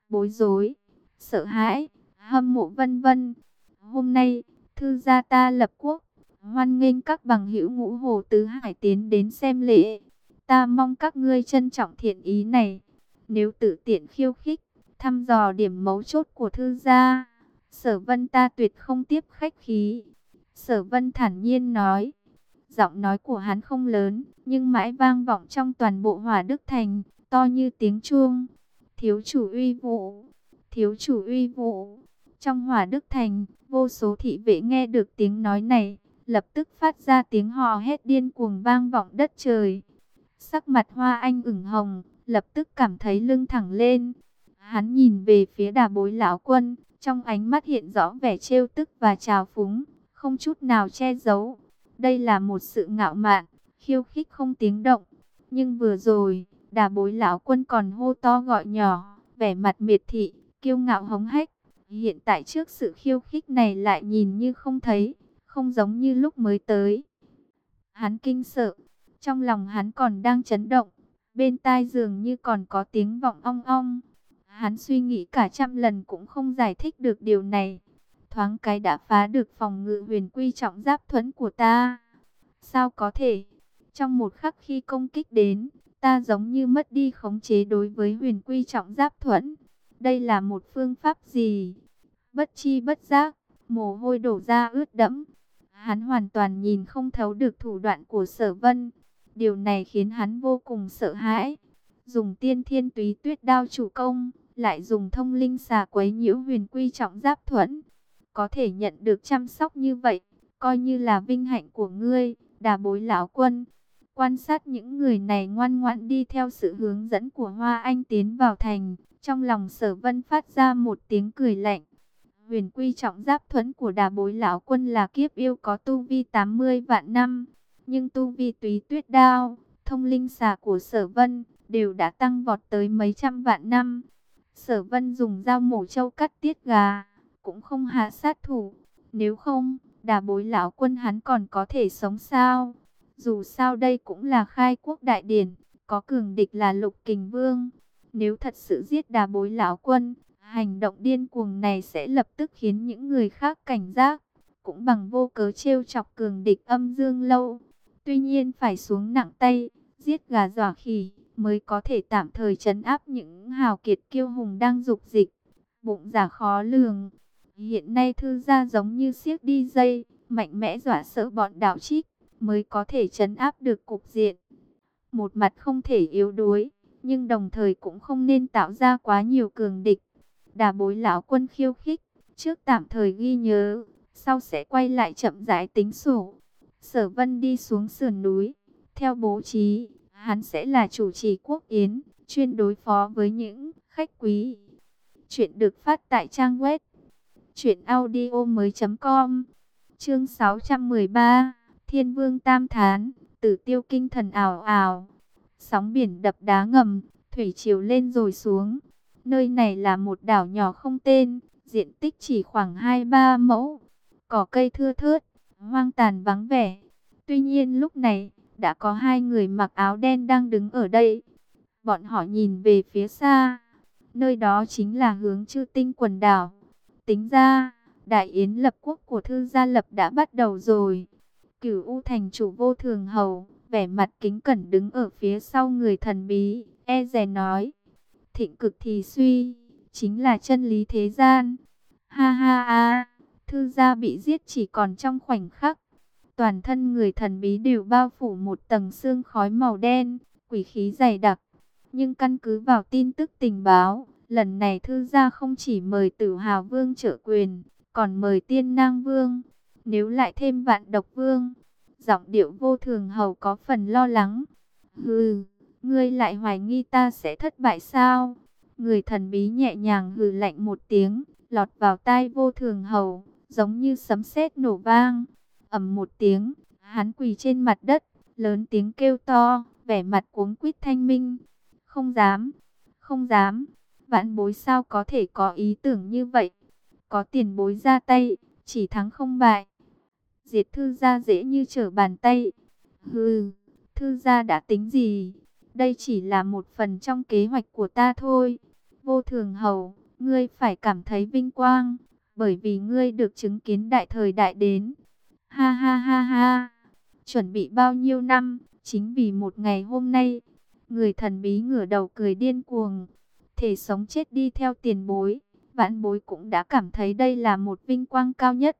bối rối, sợ hãi, hâm mộ vân vân. Hôm nay, thư gia ta lập quốc, hoan nghênh các bằng hữu ngũ hồ tứ hải tiến đến xem lễ. Ta mong các ngươi trân trọng thiện ý này. Nếu tự tiện khiêu khích, thăm dò điểm mấu chốt của thư gia, sở vân ta tuyệt không tiếp khách khí. Sở vân thản nhiên nói. Giọng nói của hắn không lớn, nhưng mãi vang vọng trong toàn bộ hỏa đức thành, to như tiếng chuông. Thiếu chủ uy vũ, thiếu chủ uy vũ. Trong hỏa đức thành, vô số thị vệ nghe được tiếng nói này, lập tức phát ra tiếng hò hét điên cuồng vang vọng đất trời. Sắc mặt hoa anh ửng hồng, lập tức cảm thấy lưng thẳng lên. Hắn nhìn về phía đà bối lão quân, trong ánh mắt hiện rõ vẻ trêu tức và trào phúng, không chút nào che giấu. Đây là một sự ngạo mạn, khiêu khích không tiếng động. Nhưng vừa rồi, đà bối lão quân còn hô to gọi nhỏ, vẻ mặt miệt thị, kiêu ngạo hống hách. Hiện tại trước sự khiêu khích này lại nhìn như không thấy, không giống như lúc mới tới. Hắn kinh sợ, trong lòng hắn còn đang chấn động, bên tai dường như còn có tiếng vọng ong ong. Hắn suy nghĩ cả trăm lần cũng không giải thích được điều này. Thoáng cái đã phá được phòng ngự huyền quy trọng giáp thuẫn của ta. Sao có thể? Trong một khắc khi công kích đến, ta giống như mất đi khống chế đối với huyền quy trọng giáp thuẫn. Đây là một phương pháp gì? Bất chi bất giác, mồ hôi đổ ra ướt đẫm. Hắn hoàn toàn nhìn không thấu được thủ đoạn của sở vân. Điều này khiến hắn vô cùng sợ hãi. Dùng tiên thiên túy tuyết đao chủ công, lại dùng thông linh xà quấy nhiễu huyền quy trọng giáp thuẫn. Có thể nhận được chăm sóc như vậy, coi như là vinh hạnh của ngươi, đà bối lão quân. Quan sát những người này ngoan ngoãn đi theo sự hướng dẫn của Hoa Anh tiến vào thành, trong lòng sở vân phát ra một tiếng cười lạnh. Huyền quy trọng giáp thuẫn của đà bối lão quân là kiếp yêu có tu vi 80 vạn năm. Nhưng tu vi túy tuyết đao, thông linh xà của sở vân, đều đã tăng vọt tới mấy trăm vạn năm. Sở vân dùng dao mổ trâu cắt tiết gà, cũng không hạ sát thủ. Nếu không, đà bối lão quân hắn còn có thể sống sao? Dù sao đây cũng là khai quốc đại điển, có cường địch là lục kình vương. Nếu thật sự giết đà bối lão quân, hành động điên cuồng này sẽ lập tức khiến những người khác cảnh giác. Cũng bằng vô cớ trêu chọc cường địch âm dương lâu. Tuy nhiên phải xuống nặng tay, giết gà dọa khỉ, mới có thể tạm thời chấn áp những hào kiệt kiêu hùng đang dục dịch. Bụng giả khó lường. Hiện nay thư gia giống như siếc đi dây, mạnh mẽ dọa sợ bọn đạo trích, mới có thể chấn áp được cục diện. Một mặt không thể yếu đuối, nhưng đồng thời cũng không nên tạo ra quá nhiều cường địch. Đà bối lão quân khiêu khích, trước tạm thời ghi nhớ, sau sẽ quay lại chậm rãi tính sổ. Sở vân đi xuống sườn núi, theo bố trí, hắn sẽ là chủ trì quốc yến, chuyên đối phó với những khách quý. Chuyện được phát tại trang web truyệnaudiomoi.com. Chương 613, Thiên Vương Tam Thán, Tử Tiêu Kinh Thần ảo ảo. Sóng biển đập đá ngầm, thủy triều lên rồi xuống. Nơi này là một đảo nhỏ không tên, diện tích chỉ khoảng 2-3 mẫu. Cỏ cây thưa thớt, hoang tàn vắng vẻ. Tuy nhiên lúc này, đã có hai người mặc áo đen đang đứng ở đây. Bọn họ nhìn về phía xa, nơi đó chính là hướng chư tinh quần đảo. Tính ra, đại yến lập quốc của thư gia lập đã bắt đầu rồi. Cửu U thành chủ vô thường hầu, vẻ mặt kính cẩn đứng ở phía sau người thần bí, e rè nói. Thịnh cực thì suy, chính là chân lý thế gian. Ha ha ha, thư gia bị giết chỉ còn trong khoảnh khắc. Toàn thân người thần bí đều bao phủ một tầng xương khói màu đen, quỷ khí dày đặc. Nhưng căn cứ vào tin tức tình báo, Lần này thư gia không chỉ mời tử hào vương trợ quyền, còn mời tiên nang vương. Nếu lại thêm vạn độc vương, giọng điệu vô thường hầu có phần lo lắng. Hừ, ngươi lại hoài nghi ta sẽ thất bại sao? Người thần bí nhẹ nhàng hừ lạnh một tiếng, lọt vào tai vô thường hầu, giống như sấm sét nổ vang ầm một tiếng, hắn quỳ trên mặt đất, lớn tiếng kêu to, vẻ mặt cuống quýt thanh minh. Không dám, không dám, vãn bối sao có thể có ý tưởng như vậy? Có tiền bối ra tay, chỉ thắng không bại. Diệt thư gia dễ như trở bàn tay. Hừ, thư gia đã tính gì? Đây chỉ là một phần trong kế hoạch của ta thôi. Vô thường hầu, ngươi phải cảm thấy vinh quang, bởi vì ngươi được chứng kiến đại thời đại đến. Ha ha ha ha, chuẩn bị bao nhiêu năm, chính vì một ngày hôm nay. Người thần bí ngửa đầu cười điên cuồng, thể sống chết đi theo tiền bối. Vãn bối cũng đã cảm thấy đây là một vinh quang cao nhất.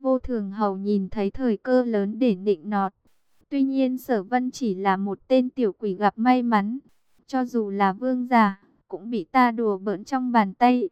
Vô thường hầu nhìn thấy thời cơ lớn để nịnh nọt. Tuy nhiên sở vân chỉ là một tên tiểu quỷ gặp may mắn. Cho dù là vương giả, cũng bị ta đùa bỡn trong bàn tay.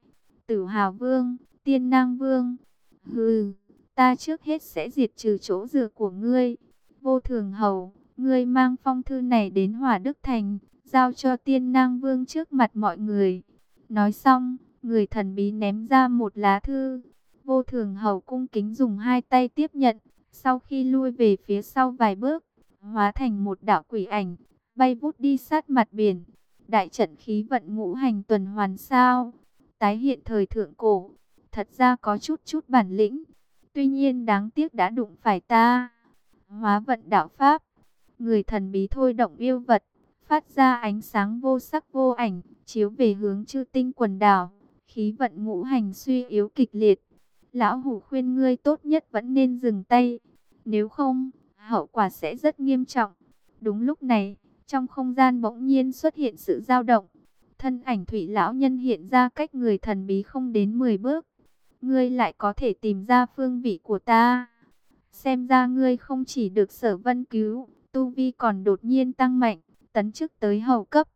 Tử hào vương, tiên nang vương. Hừ, ta trước hết sẽ diệt trừ chỗ dựa của ngươi. Vô thường hầu, ngươi mang phong thư này đến Hòa Đức Thành, giao cho tiên nang vương trước mặt mọi người. Nói xong, người thần bí ném ra một lá thư. Vô thường hầu cung kính dùng hai tay tiếp nhận, sau khi lui về phía sau vài bước, hóa thành một đạo quỷ ảnh, bay vút đi sát mặt biển. Đại trận khí vận ngũ hành tuần hoàn sao, tái hiện thời thượng cổ, thật ra có chút chút bản lĩnh. Tuy nhiên đáng tiếc đã đụng phải ta. Hóa vận đạo Pháp, người thần bí thôi động yêu vật, phát ra ánh sáng vô sắc vô ảnh, chiếu về hướng chư tinh quần đảo. Khí vận ngũ hành suy yếu kịch liệt. Lão hủ khuyên ngươi tốt nhất vẫn nên dừng tay. Nếu không, hậu quả sẽ rất nghiêm trọng. Đúng lúc này, trong không gian bỗng nhiên xuất hiện sự dao động. Thân ảnh thủy lão nhân hiện ra cách người thần bí không đến 10 bước. Ngươi lại có thể tìm ra phương vị của ta. Xem ra ngươi không chỉ được sở vân cứu, tu vi còn đột nhiên tăng mạnh, tấn chức tới hầu cấp.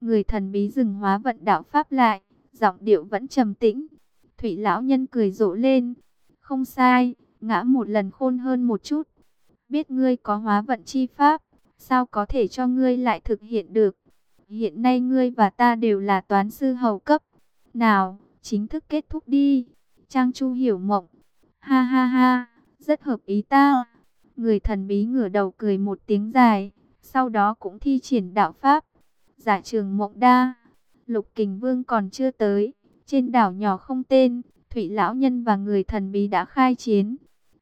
Người thần bí dừng hóa vận đạo pháp lại, giọng điệu vẫn trầm tĩnh. Thủy lão nhân cười rộ lên. Không sai, ngã một lần khôn hơn một chút. Biết ngươi có hóa vận chi pháp, sao có thể cho ngươi lại thực hiện được. Hiện nay ngươi và ta đều là toán sư hầu cấp. Nào, chính thức kết thúc đi. Trang Chu hiểu mộng. Ha ha ha, rất hợp ý ta. Người thần bí ngửa đầu cười một tiếng dài, sau đó cũng thi triển đạo pháp. Giả trường mộng đa, lục kình vương còn chưa tới. Trên đảo nhỏ không tên, Thủy Lão Nhân và người thần bí đã khai chiến.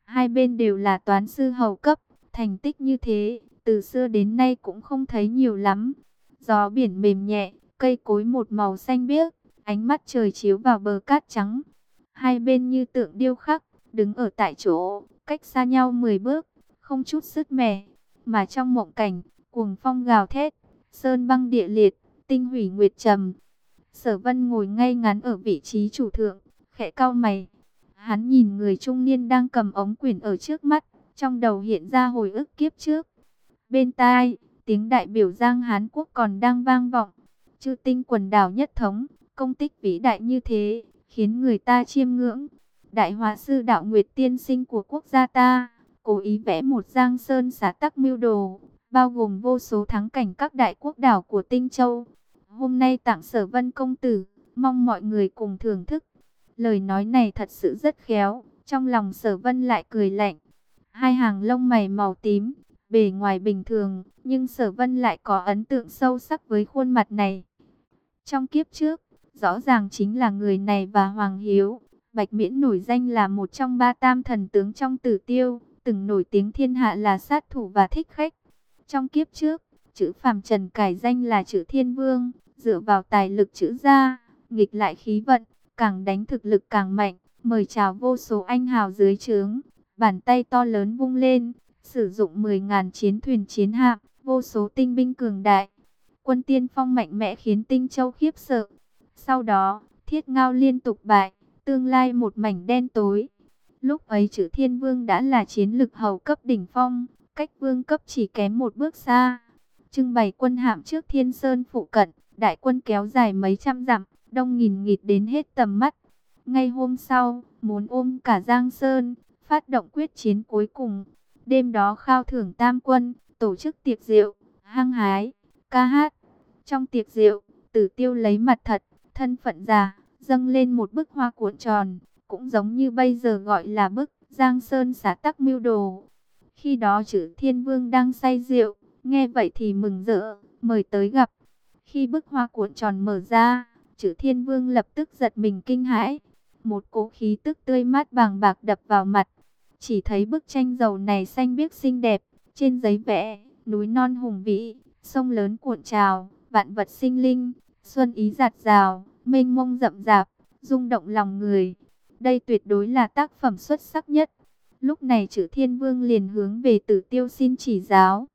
Hai bên đều là toán sư hầu cấp, thành tích như thế, từ xưa đến nay cũng không thấy nhiều lắm. Gió biển mềm nhẹ, cây cối một màu xanh biếc, ánh mắt trời chiếu vào bờ cát trắng. Hai bên như tượng điêu khắc, đứng ở tại chỗ, cách xa nhau 10 bước, không chút sức mẻ. Mà trong mộng cảnh, cuồng phong gào thét, sơn băng địa liệt, tinh hủy nguyệt trầm. Sở vân ngồi ngay ngắn ở vị trí chủ thượng, khẽ cau mày. Hắn nhìn người trung niên đang cầm ống quyển ở trước mắt, trong đầu hiện ra hồi ức kiếp trước. Bên tai, tiếng đại biểu Giang Hán Quốc còn đang vang vọng. Chư tinh quần đảo nhất thống, công tích vĩ đại như thế, khiến người ta chiêm ngưỡng. Đại hòa sư đạo nguyệt tiên sinh của quốc gia ta, cố ý vẽ một giang sơn xá tắc mưu đồ, bao gồm vô số thắng cảnh các đại quốc đảo của Tinh Châu. Hôm nay tặng sở vân công tử, mong mọi người cùng thưởng thức. Lời nói này thật sự rất khéo, trong lòng sở vân lại cười lạnh. Hai hàng lông mày màu tím, bề ngoài bình thường, nhưng sở vân lại có ấn tượng sâu sắc với khuôn mặt này. Trong kiếp trước, rõ ràng chính là người này và Hoàng Hiếu. Bạch Miễn nổi danh là một trong ba tam thần tướng trong tử tiêu, từng nổi tiếng thiên hạ là sát thủ và thích khách. Trong kiếp trước, chữ phàm trần cải danh là chữ thiên vương, dựa vào tài lực chữ gia, nghịch lại khí vận, càng đánh thực lực càng mạnh, mời chào vô số anh hào dưới trướng, bàn tay to lớn vung lên, sử dụng 10.000 chiến thuyền chiến hạm, vô số tinh binh cường đại. Quân tiên phong mạnh mẽ khiến Tinh Châu khiếp sợ. Sau đó, thiết ngao liên tục bại, tương lai một mảnh đen tối. Lúc ấy chữ thiên vương đã là chiến lực hầu cấp đỉnh phong, cách vương cấp chỉ kém một bước xa. Trưng bày quân hạm trước thiên sơn phụ cận, đại quân kéo dài mấy trăm dặm, đông nghìn nghịt đến hết tầm mắt. Ngay hôm sau, muốn ôm cả Giang Sơn, phát động quyết chiến cuối cùng. Đêm đó khao thưởng tam quân, tổ chức tiệc rượu, hăng hái, ca hát. Trong tiệc rượu, tử tiêu lấy mặt thật, thân phận già, dâng lên một bức hoa cuộn tròn, cũng giống như bây giờ gọi là bức Giang Sơn xá tắc mưu đồ. Khi đó chữ thiên vương đang say rượu, nghe vậy thì mừng rỡ, mời tới gặp. Khi bức hoa cuộn tròn mở ra, chữ thiên vương lập tức giật mình kinh hãi. Một cỗ khí tức tươi mát bàng bạc đập vào mặt. Chỉ thấy bức tranh dầu này xanh biếc xinh đẹp, trên giấy vẽ, núi non hùng vĩ, sông lớn cuộn trào, vạn vật sinh linh, xuân ý giạt rào, mênh mông rậm rạp, rung động lòng người. Đây tuyệt đối là tác phẩm xuất sắc nhất. Lúc này chữ thiên vương liền hướng về tử tiêu xin chỉ giáo.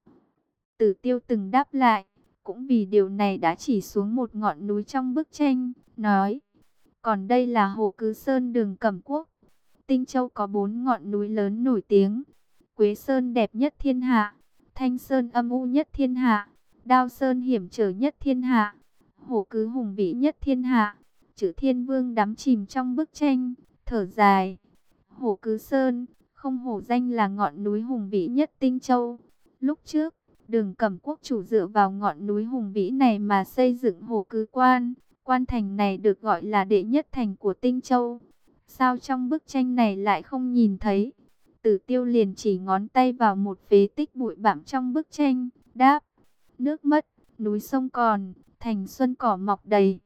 Tử tiêu từng đáp lại, cũng vì điều này đã chỉ xuống một ngọn núi trong bức tranh, nói. Còn đây là hồ Cứ Sơn đường Cẩm Quốc. Tinh Châu có bốn ngọn núi lớn nổi tiếng. Quế Sơn đẹp nhất thiên hạ, Thanh Sơn âm u nhất thiên hạ, Đao Sơn hiểm trở nhất thiên hạ, Hồ Cứ hùng vĩ nhất thiên hạ. Chữ Thiên Vương đắm chìm trong bức tranh, thở dài. Hồ Cứ Sơn, không hổ danh là ngọn núi hùng vĩ nhất Tinh Châu. Lúc trước, đường cẩm quốc chủ dựa vào ngọn núi hùng vĩ này mà xây dựng hồ cứ quan. Quan thành này được gọi là đệ nhất thành của Tinh Châu. Sao trong bức tranh này lại không nhìn thấy? Tử tiêu liền chỉ ngón tay vào một phế tích bụi bặm trong bức tranh, đáp. Nước mất, núi sông còn, thành xuân cỏ mọc đầy.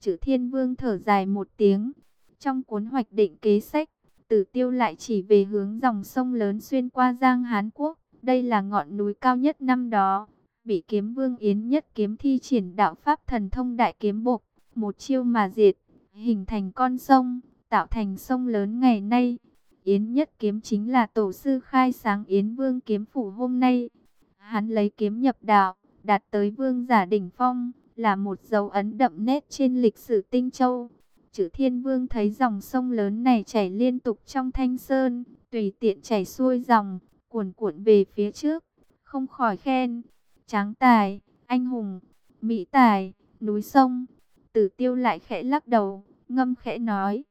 Chữ thiên vương thở dài một tiếng. Trong cuốn hoạch định kế sách, tử tiêu lại chỉ về hướng dòng sông lớn xuyên qua Giang Hán Quốc. Đây là ngọn núi cao nhất năm đó. Bị kiếm vương Yến nhất kiếm thi triển đạo pháp thần thông đại kiếm bộc. Một chiêu mà diệt, hình thành con sông, tạo thành sông lớn ngày nay. Yến nhất kiếm chính là tổ sư khai sáng Yến vương kiếm phủ hôm nay. Hắn lấy kiếm nhập đạo, đạt tới vương giả đỉnh phong, là một dấu ấn đậm nét trên lịch sử Tinh Châu. Chữ Thiên Vương thấy dòng sông lớn này chảy liên tục trong Thanh Sơn, tùy tiện chảy xuôi dòng, cuồn cuộn về phía trước, không khỏi khen. Tráng tài, anh hùng, mỹ tài, núi sông. Tử tiêu lại khẽ lắc đầu, ngâm khẽ nói.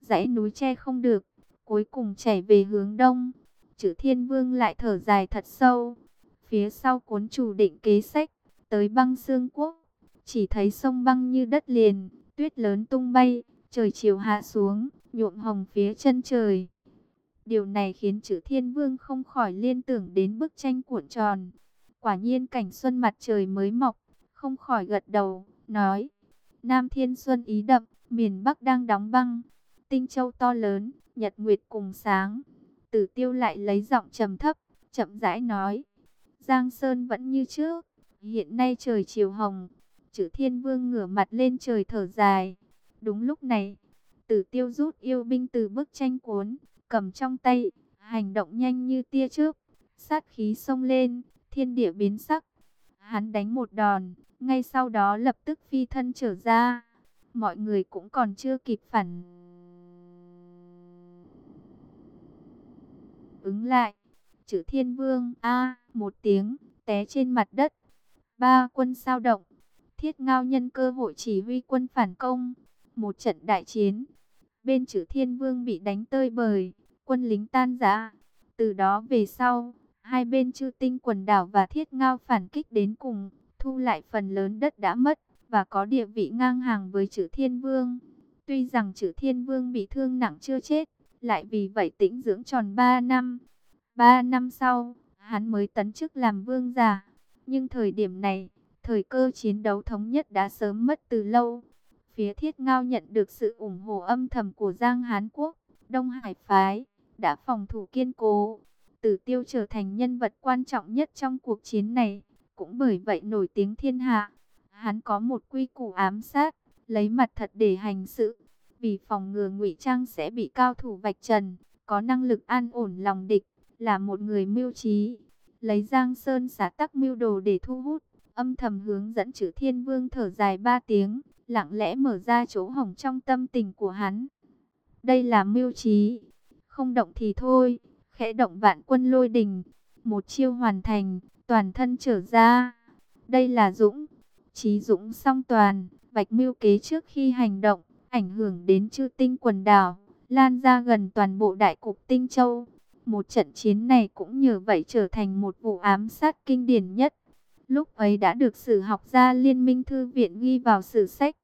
Dãy núi che không được, cuối cùng chảy về hướng đông. Chữ Thiên Vương lại thở dài thật sâu. Phía sau cuốn chủ định kế sách, tới băng xương quốc. Chỉ thấy sông băng như đất liền, tuyết lớn tung bay, trời chiều hạ xuống, nhuộm hồng phía chân trời. Điều này khiến chữ thiên vương không khỏi liên tưởng đến bức tranh cuộn tròn. Quả nhiên cảnh xuân mặt trời mới mọc, không khỏi gật đầu, nói. Nam thiên xuân ý đậm, miền Bắc đang đóng băng. Tinh châu to lớn, nhật nguyệt cùng sáng. Tử tiêu lại lấy giọng trầm thấp, chậm rãi nói. Giang Sơn vẫn như trước, hiện nay trời chiều hồng. Chữ thiên vương ngửa mặt lên trời thở dài. Đúng lúc này, tử tiêu rút yêu binh từ bức tranh cuốn, cầm trong tay, hành động nhanh như tia chớp, sát khí xông lên, thiên địa biến sắc. Hắn đánh một đòn, ngay sau đó lập tức phi thân trở ra. Mọi người cũng còn chưa kịp phản ứng lại. Chữ thiên vương a một tiếng, té trên mặt đất. Ba quân sao động. Thiết ngao nhân cơ hội chỉ huy quân phản công. Một trận đại chiến. Bên chữ thiên vương bị đánh tơi bời quân lính tan rã. Từ đó về sau, hai bên chư tinh quần đảo và thiết ngao phản kích đến cùng, thu lại phần lớn đất đã mất, và có địa vị ngang hàng với chữ thiên vương. Tuy rằng chữ thiên vương bị thương nặng chưa chết, lại vì vậy tĩnh dưỡng tròn 3 năm. 3 năm sau, hắn mới tấn chức làm vương giả. Nhưng thời điểm này, thời cơ chiến đấu thống nhất đã sớm mất từ lâu. Phía thiết ngao nhận được sự ủng hộ âm thầm của Giang Hán Quốc, Đông Hải Phái đã phòng thủ kiên cố. Tử tiêu trở thành nhân vật quan trọng nhất trong cuộc chiến này, cũng bởi vậy nổi tiếng thiên hạ. Hắn có một quy củ ám sát, lấy mặt thật để hành sự, vì phòng ngừa ngụy trang sẽ bị cao thủ vạch trần, có năng lực an ổn lòng địch, là một người mưu trí. Lấy Giang Sơn xả tắc mưu đồ để thu hút, âm thầm hướng dẫn chữ thiên vương thở dài ba tiếng, lặng lẽ mở ra chỗ hỏng trong tâm tình của hắn. Đây là mưu trí, không động thì thôi, khẽ động vạn quân lôi đình, một chiêu hoàn thành, toàn thân trở ra. Đây là Dũng, trí Dũng song toàn, Bạch mưu kế trước khi hành động, ảnh hưởng đến chư tinh quần đảo, lan ra gần toàn bộ đại cục tinh châu. Một trận chiến này cũng nhờ vậy trở thành một vụ ám sát kinh điển nhất. Lúc ấy đã được sử học gia liên minh thư viện ghi vào sử sách.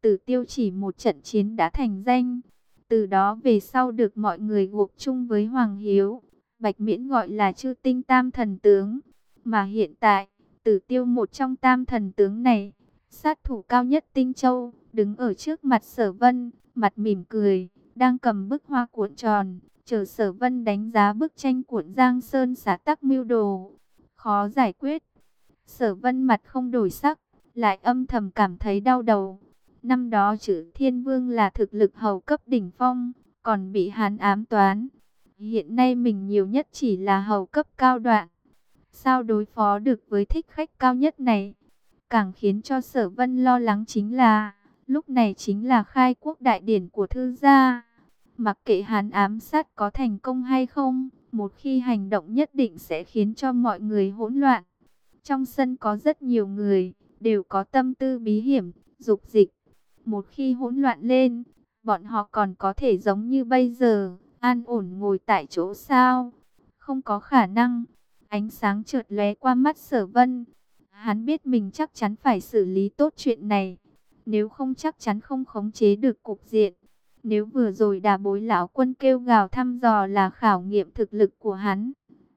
Từ tiêu chỉ một trận chiến đã thành danh. Từ đó về sau được mọi người gộp chung với Hoàng Hiếu. Bạch Miễn gọi là chư tinh tam thần tướng. Mà hiện tại, tử tiêu một trong tam thần tướng này, sát thủ cao nhất tinh châu, đứng ở trước mặt sở vân, mặt mỉm cười, đang cầm bức hoa cuộn tròn, chờ sở vân đánh giá bức tranh cuộn Giang Sơn xá tắc mưu đồ. Khó giải quyết. Sở vân mặt không đổi sắc, lại âm thầm cảm thấy đau đầu. Năm đó chữ thiên vương là thực lực hầu cấp đỉnh phong, còn bị hàn ám toán. Hiện nay mình nhiều nhất chỉ là hầu cấp cao đoạn. Sao đối phó được với thích khách cao nhất này? Càng khiến cho sở vân lo lắng chính là, lúc này chính là khai quốc đại điển của thư gia. Mặc kệ hàn ám sát có thành công hay không, một khi hành động nhất định sẽ khiến cho mọi người hỗn loạn. Trong sân có rất nhiều người, đều có tâm tư bí hiểm, dục dịch. Một khi hỗn loạn lên, bọn họ còn có thể giống như bây giờ, an ổn ngồi tại chỗ sao? Không có khả năng. Ánh sáng chợt lóe qua mắt sở vân. Hắn biết mình chắc chắn phải xử lý tốt chuyện này. Nếu không chắc chắn không khống chế được cục diện. Nếu vừa rồi đà bối lão quân kêu gào thăm dò là khảo nghiệm thực lực của hắn.